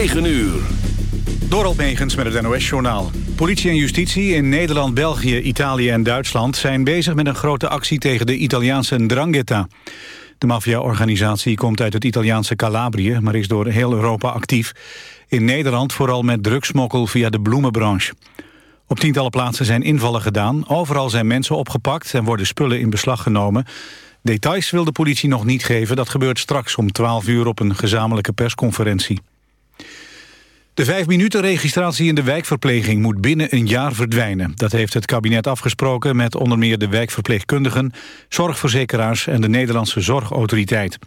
9 uur. Dorald Megens met het NOS-journaal. Politie en justitie in Nederland, België, Italië en Duitsland... zijn bezig met een grote actie tegen de Italiaanse Ndrangheta. De maffia-organisatie komt uit het Italiaanse Calabrië... maar is door heel Europa actief. In Nederland vooral met drugsmokkel via de bloemenbranche. Op tientallen plaatsen zijn invallen gedaan. Overal zijn mensen opgepakt en worden spullen in beslag genomen. Details wil de politie nog niet geven. Dat gebeurt straks om 12 uur op een gezamenlijke persconferentie. De vijf minuten registratie in de wijkverpleging moet binnen een jaar verdwijnen. Dat heeft het kabinet afgesproken met onder meer de wijkverpleegkundigen, zorgverzekeraars en de Nederlandse Zorgautoriteit.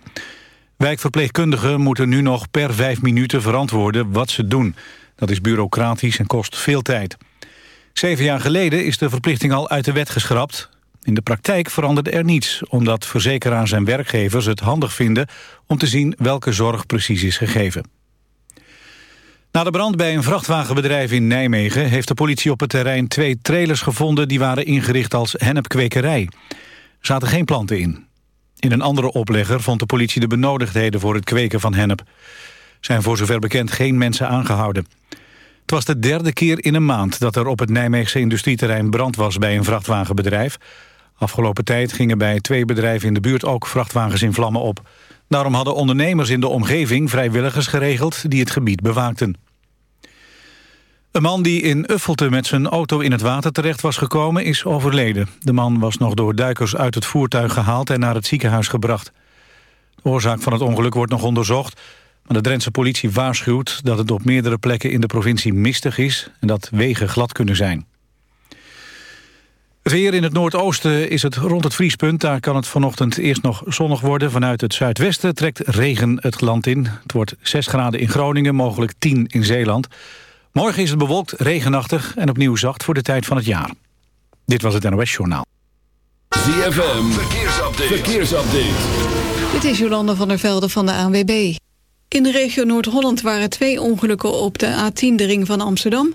Wijkverpleegkundigen moeten nu nog per vijf minuten verantwoorden wat ze doen. Dat is bureaucratisch en kost veel tijd. Zeven jaar geleden is de verplichting al uit de wet geschrapt. In de praktijk veranderde er niets, omdat verzekeraars en werkgevers het handig vinden om te zien welke zorg precies is gegeven. Na de brand bij een vrachtwagenbedrijf in Nijmegen... heeft de politie op het terrein twee trailers gevonden... die waren ingericht als hennepkwekerij. Er zaten geen planten in. In een andere oplegger vond de politie de benodigdheden... voor het kweken van hennep. Zijn voor zover bekend geen mensen aangehouden. Het was de derde keer in een maand dat er op het Nijmeegse industrieterrein brand was bij een vrachtwagenbedrijf. Afgelopen tijd gingen bij twee bedrijven in de buurt ook vrachtwagens in vlammen op. Daarom hadden ondernemers in de omgeving vrijwilligers geregeld die het gebied bewaakten. Een man die in Uffelte met zijn auto in het water terecht was gekomen is overleden. De man was nog door duikers uit het voertuig gehaald en naar het ziekenhuis gebracht. De oorzaak van het ongeluk wordt nog onderzocht. Maar de Drentse politie waarschuwt dat het op meerdere plekken in de provincie mistig is... en dat wegen glad kunnen zijn. Het weer in het noordoosten is het rond het vriespunt. Daar kan het vanochtend eerst nog zonnig worden. Vanuit het zuidwesten trekt regen het land in. Het wordt 6 graden in Groningen, mogelijk 10 in Zeeland. Morgen is het bewolkt, regenachtig en opnieuw zacht voor de tijd van het jaar. Dit was het NOS Journaal. ZFM, verkeersupdate. verkeersupdate. Dit is Jolanda van der Velde van de ANWB. In de regio Noord-Holland waren twee ongelukken op de A10, de ring van Amsterdam.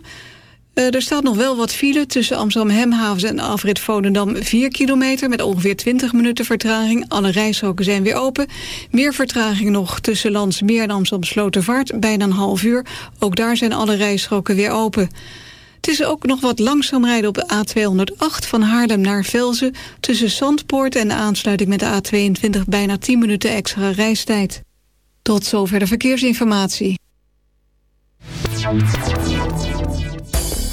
Uh, er staat nog wel wat file tussen Amsterdam-Hemhavens en Afrit Volendam 4 kilometer met ongeveer 20 minuten vertraging. Alle rijstroken zijn weer open. Meer vertraging nog tussen Landsmeer en Amsterdam-Slotervaart, bijna een half uur. Ook daar zijn alle rijstroken weer open. Het is ook nog wat langzaam rijden op de A208 van Haarlem naar Velzen... tussen Zandpoort en de aansluiting met de A22 bijna 10 minuten extra reistijd. Tot zover de verkeersinformatie.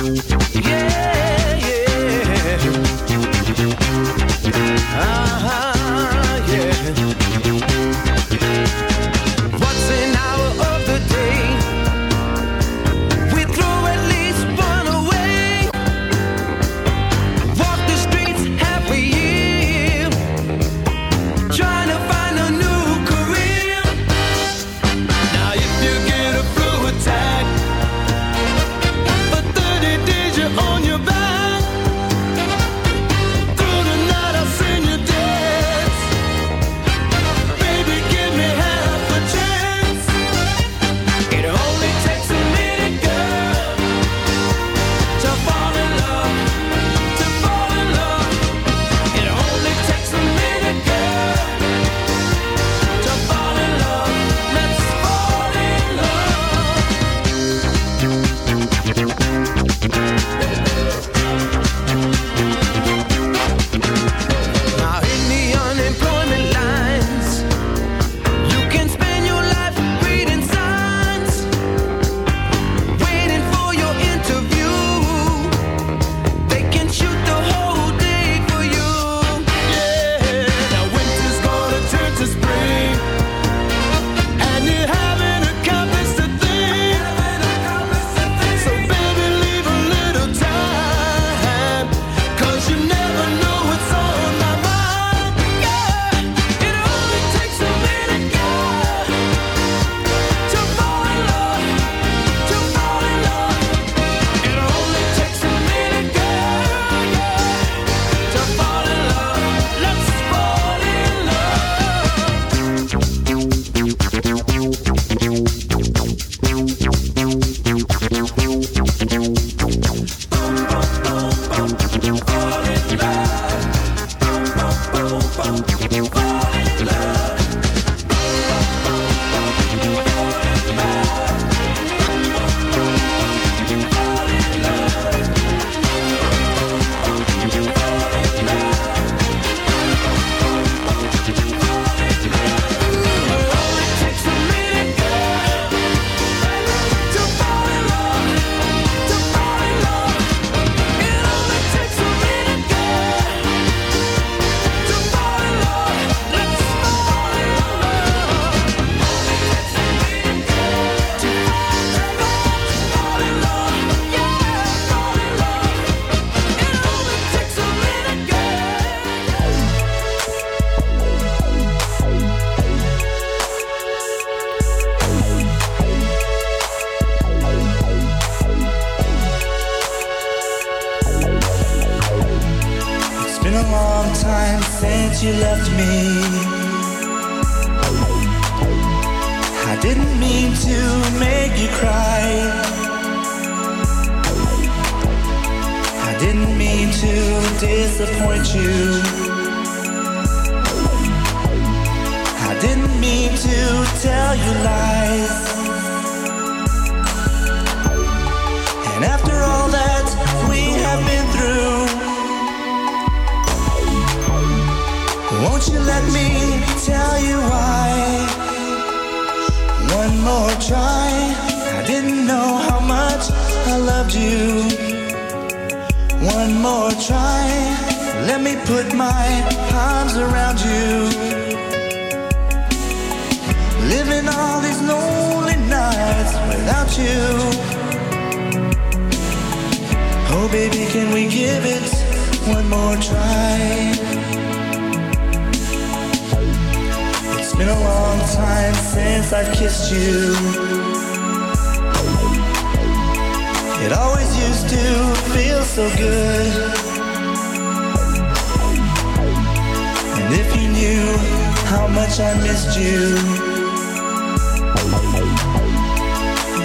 Time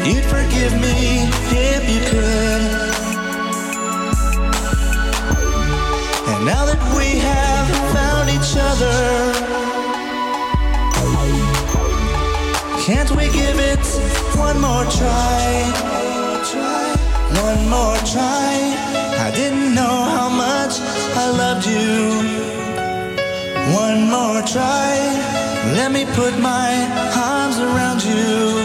you'd forgive me if you could. And now that we have found each other, can't we give it one more try? One more try. I didn't know how much I loved you. One more try. Let me put my arms around you.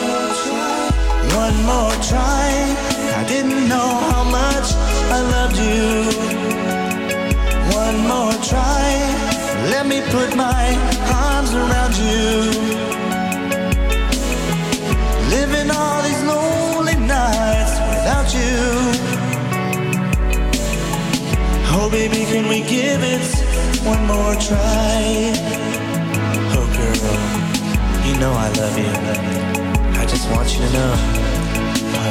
More try. I didn't know how much I loved you. One more try. Let me put my arms around you. Living all these lonely nights without you. Oh, baby, can we give it one more try? Oh, girl, you know I love you. I just want you to know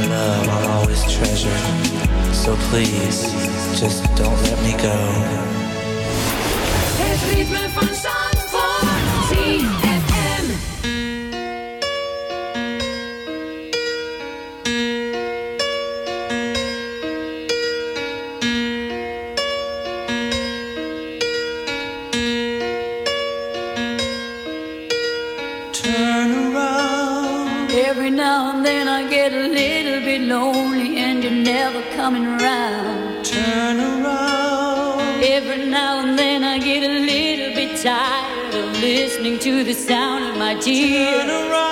love I'll always treasure. So please, just don't let me go. Het ritme van Zandvoort. Coming around. Turn around. Every now and then I get a little bit tired of listening to the sound of my tears. Turn around.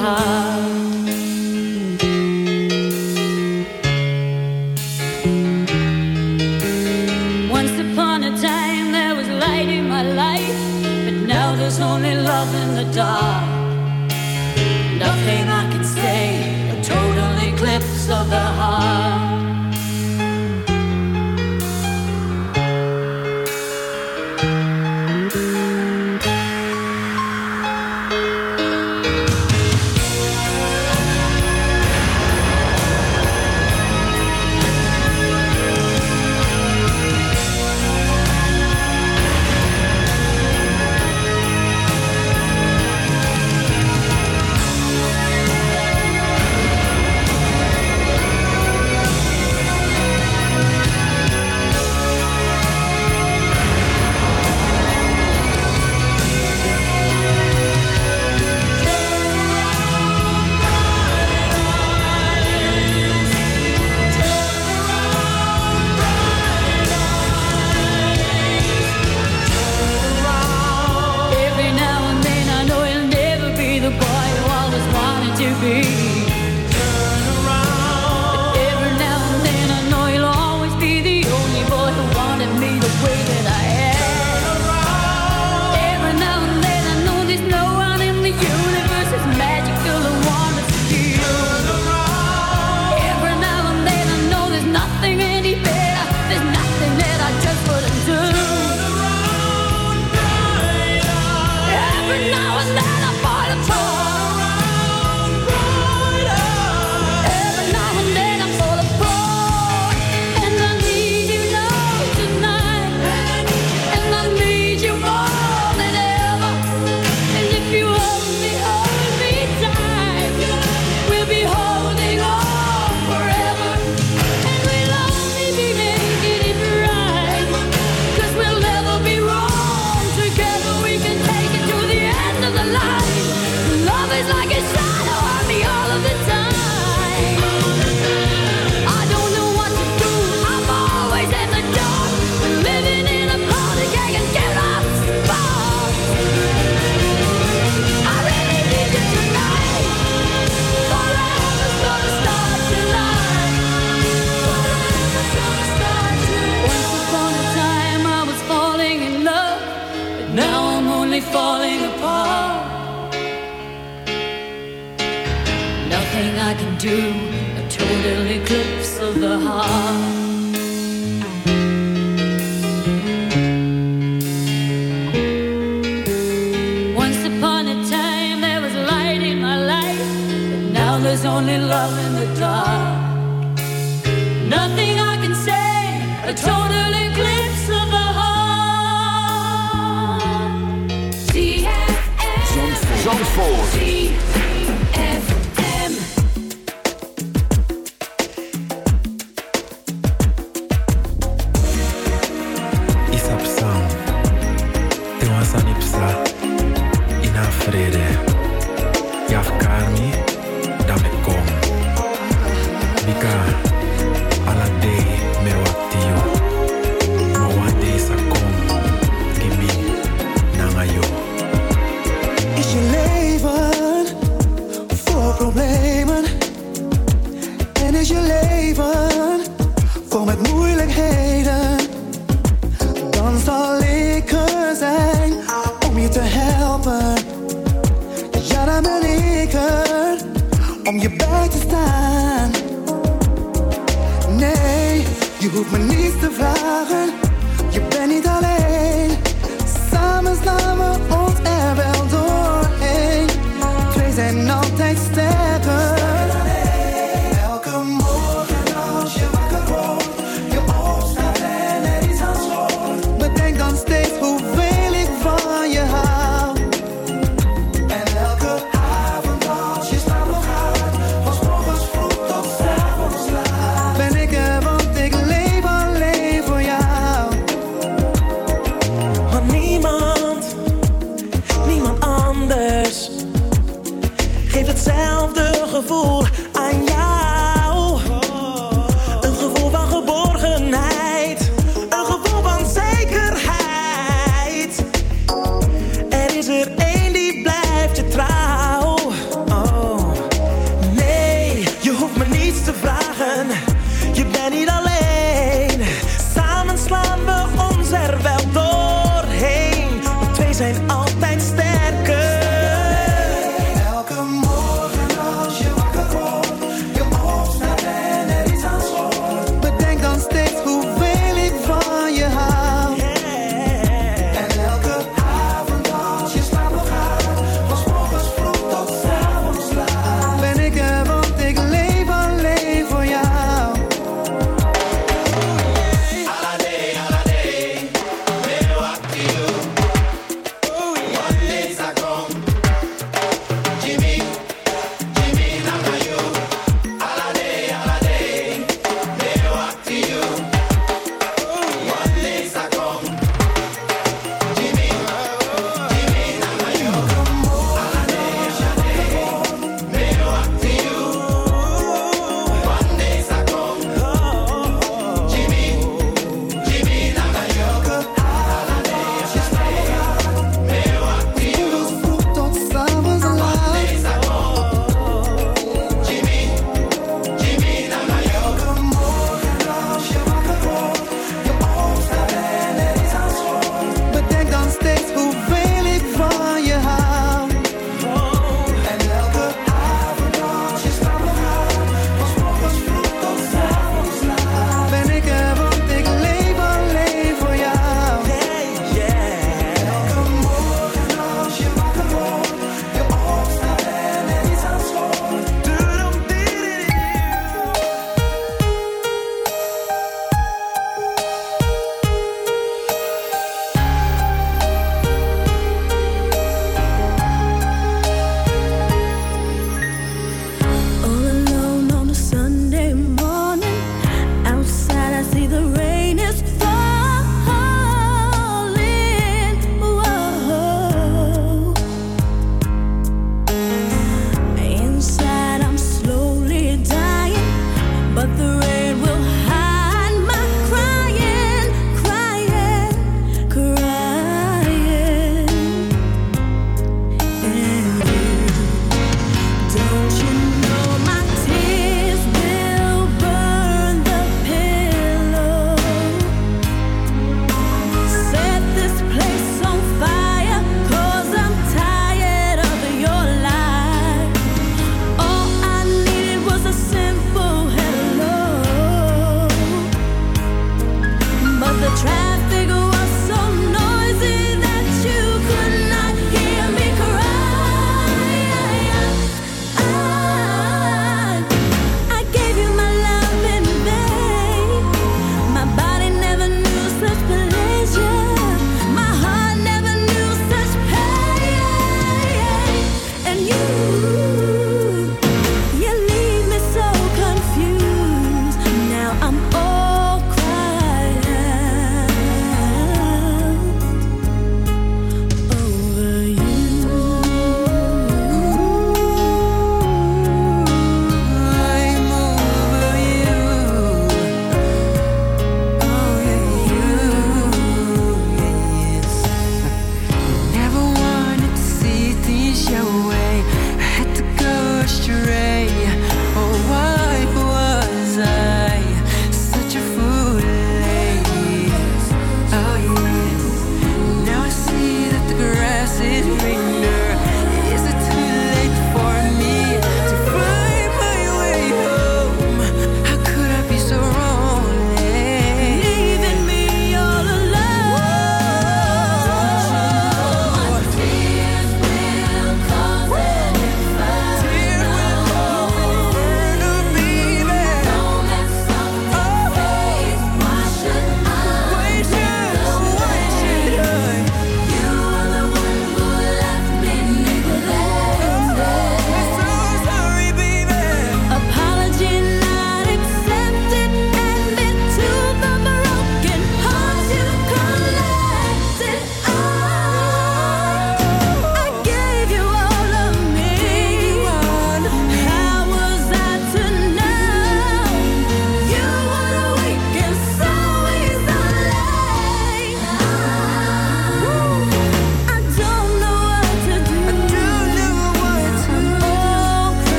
Heart. Nothing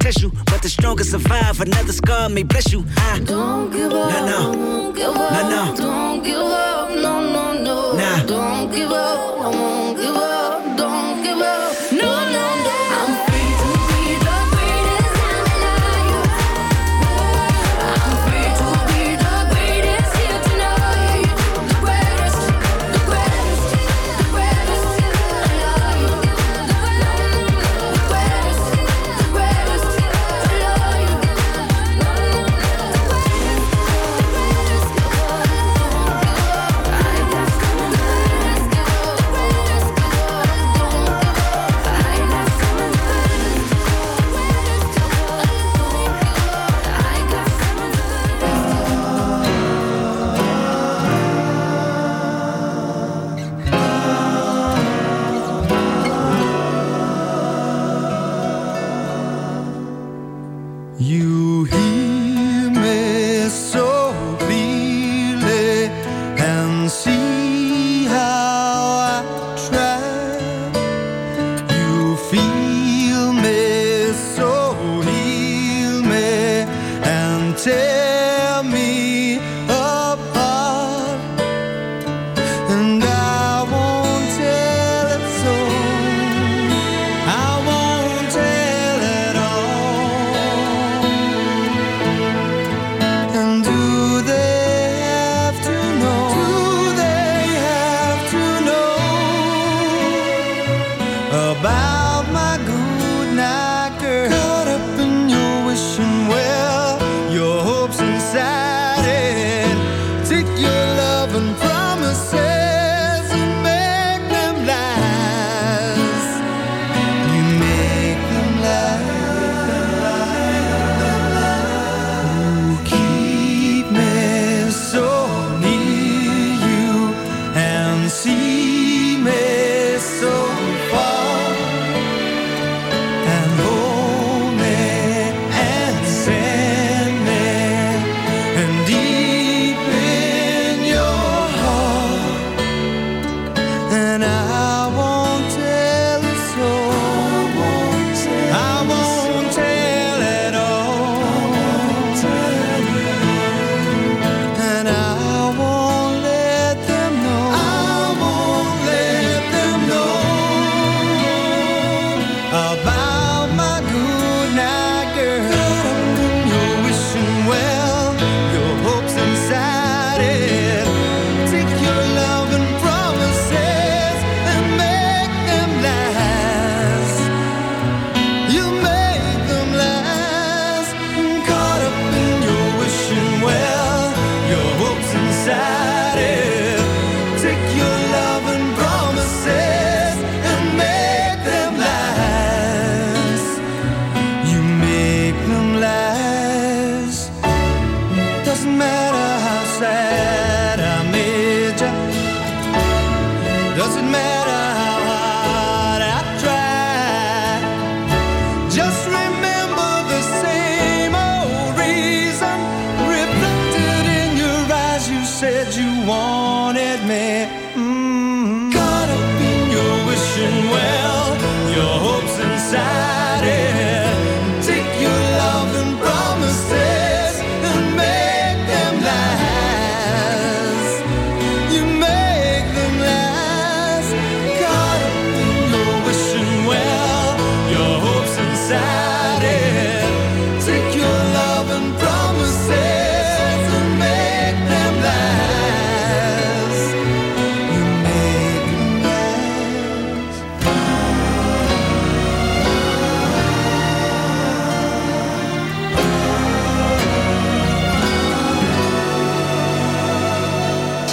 tissue. But the strongest survive. Another scar may bless you. I don't give up. No, no. No, no.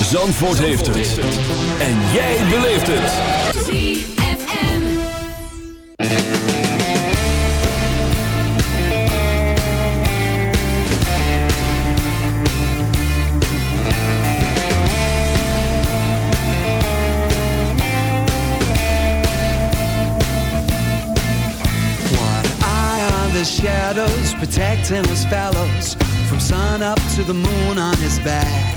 Zandvoort heeft het. En jij beleeft het. ZFM. One eye on the shadows, protecting us fellows from sun up to the moon on his back.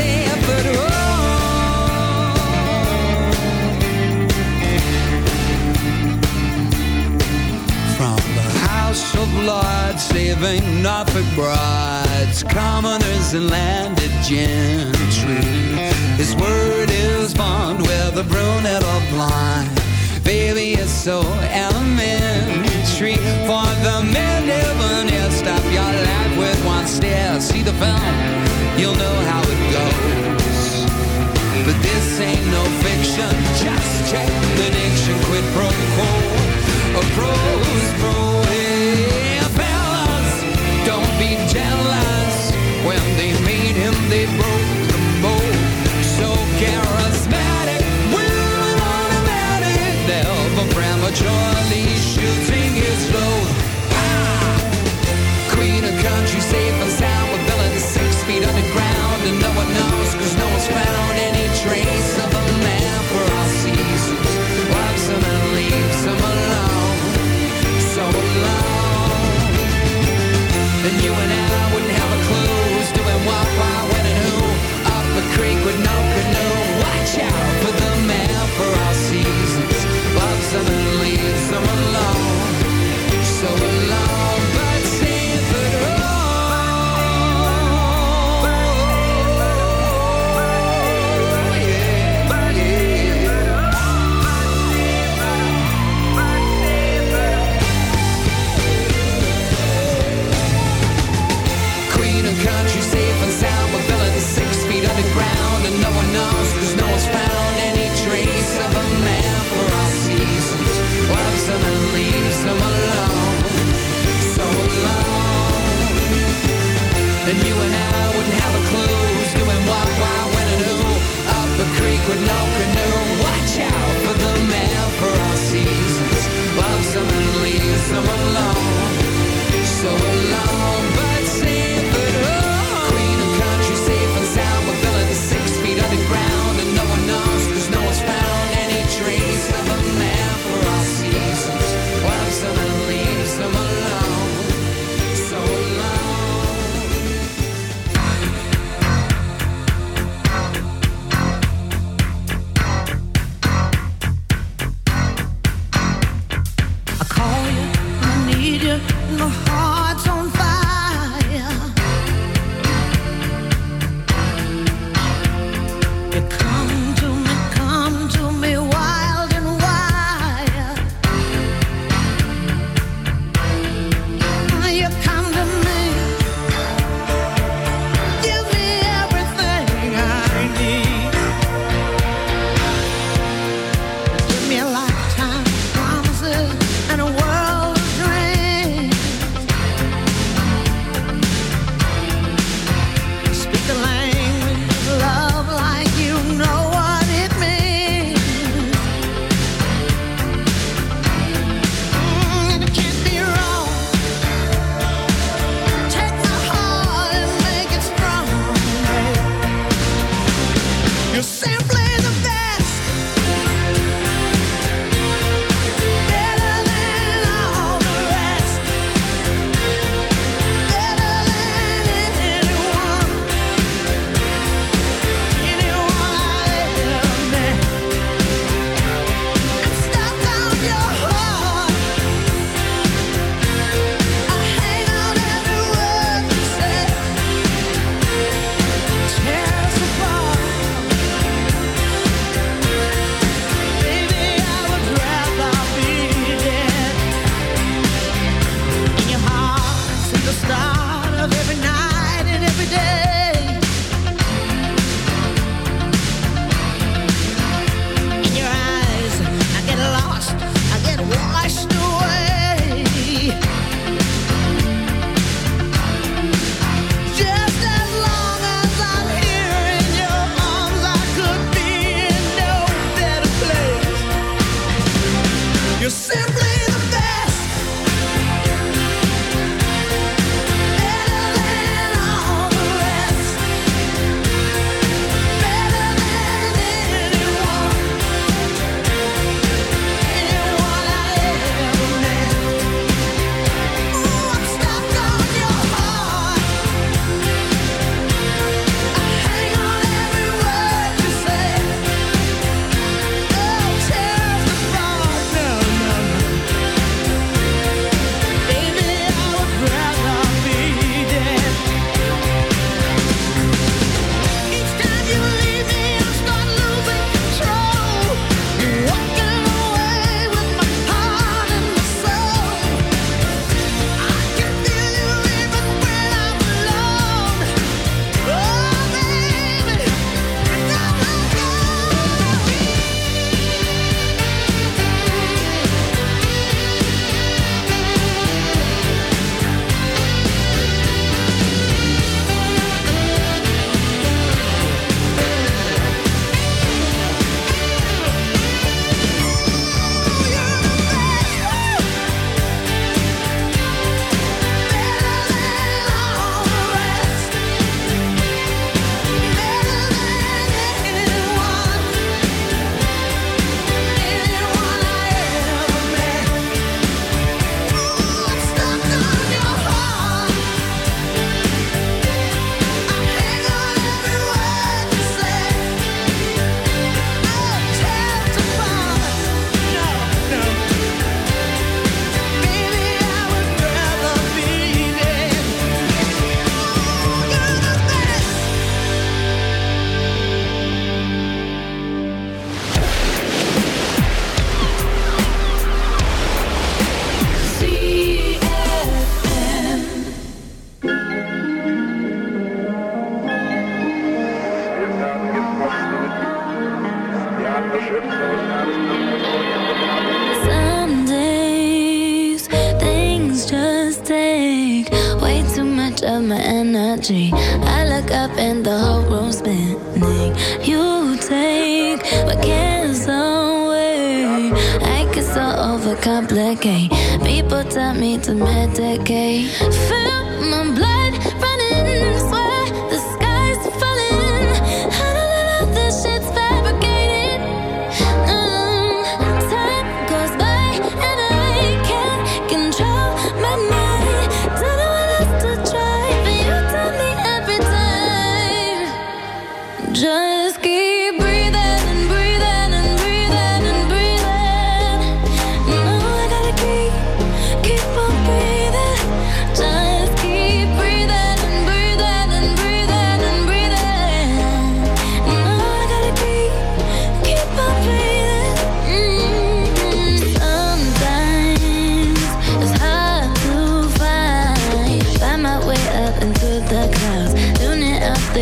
Oh. saving Norfolk brides, commoners and landed gentry. His word is bond, whether brunette or. Baby, it's so elementary. For the near stop your life with one stare. Fiction. Just check the nation, Quid pro quo. A pro's pro. Hey, fellas, don't be jealous. When they made him, they broke the mold. So charismatic, will automatic. Never prematurely shooting with no canoe. Watch out for the man for all seasons. Loves him and leaves him alone. So alone,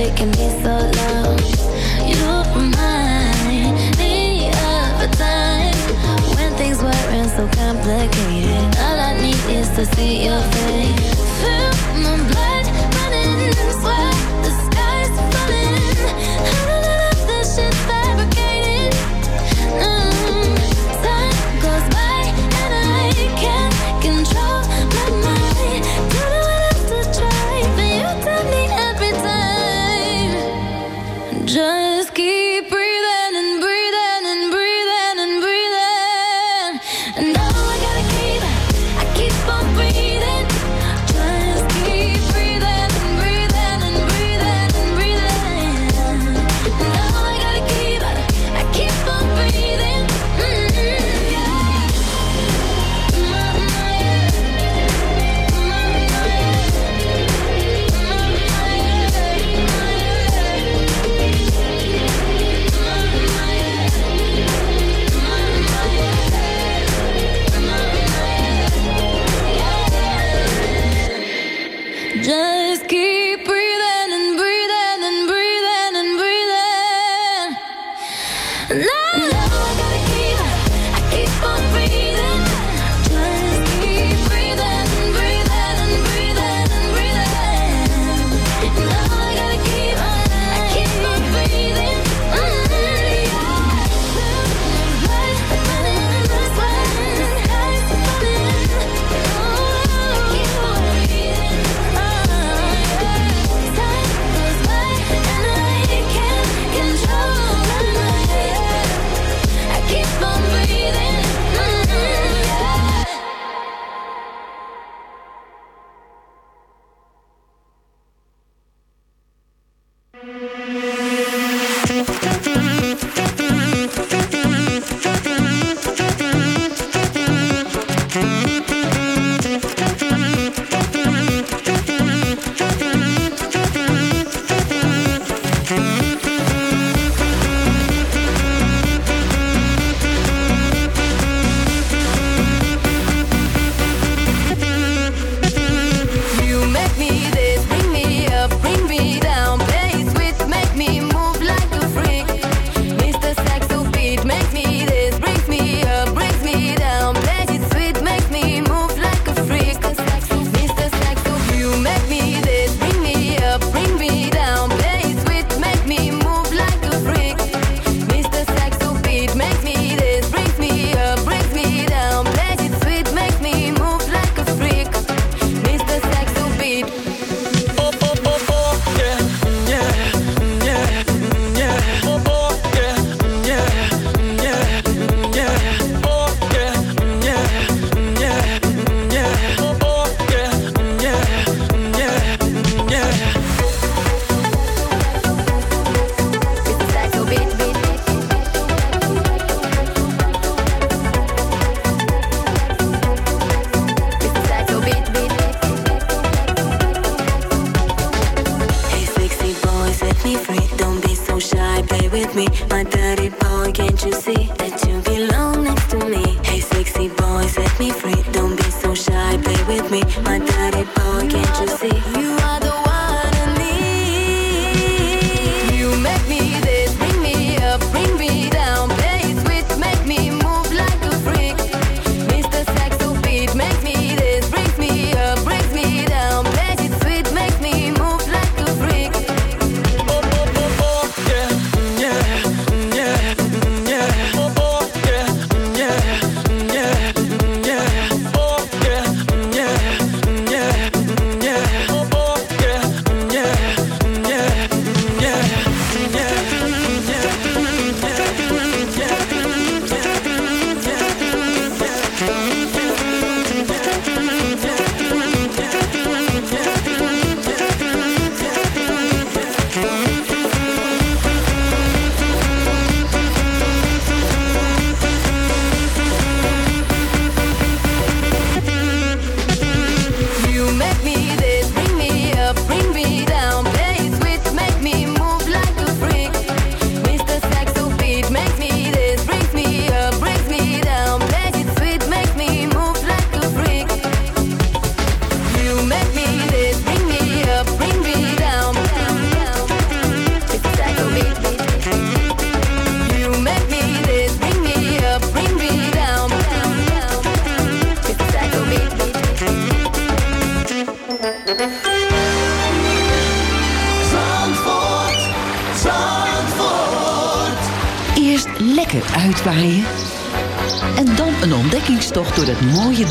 taking me so long. You remind me of a time when things weren't so complicated. All I need is to see your face.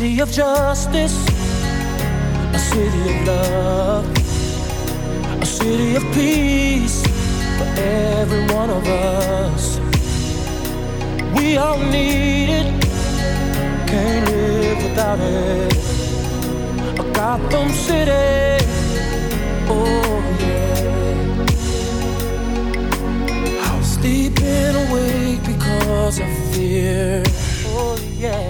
City of justice, a city of love, a city of peace for every one of us. We all need it, can't live without it. A Gotham City, oh yeah. How sleeping awake because of fear, oh yeah.